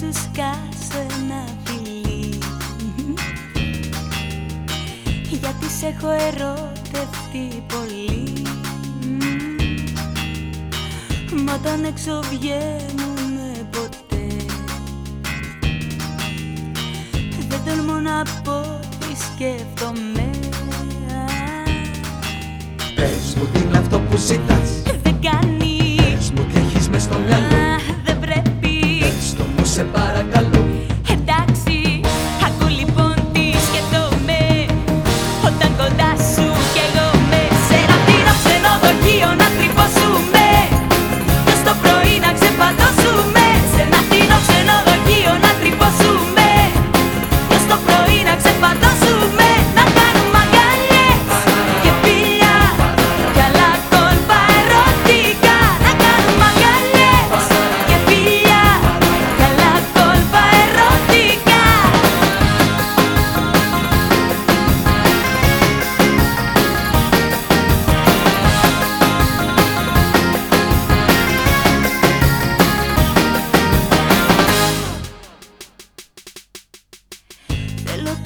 σου σκάσω να φιλί Γιατί σε έχω ερωτευτεί πολύ. Μα όταν έξω βγαίνουμε ποτέ Δεν τολμώ να πω τι σκέφτομαι. calor.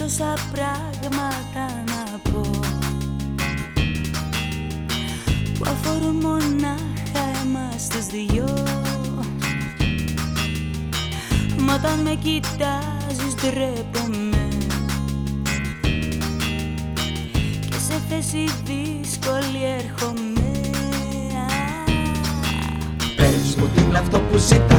τόσα πράγματα να πω. Που αφορούν μονάχα εμάς τους δυο. Μα όταν με κοιτάζεις ντρέπομαι. Και σε θέση δύσκολη έρχομαι. Πες μου τι είναι αυτό που ζητάς.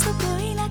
Στο πρωί να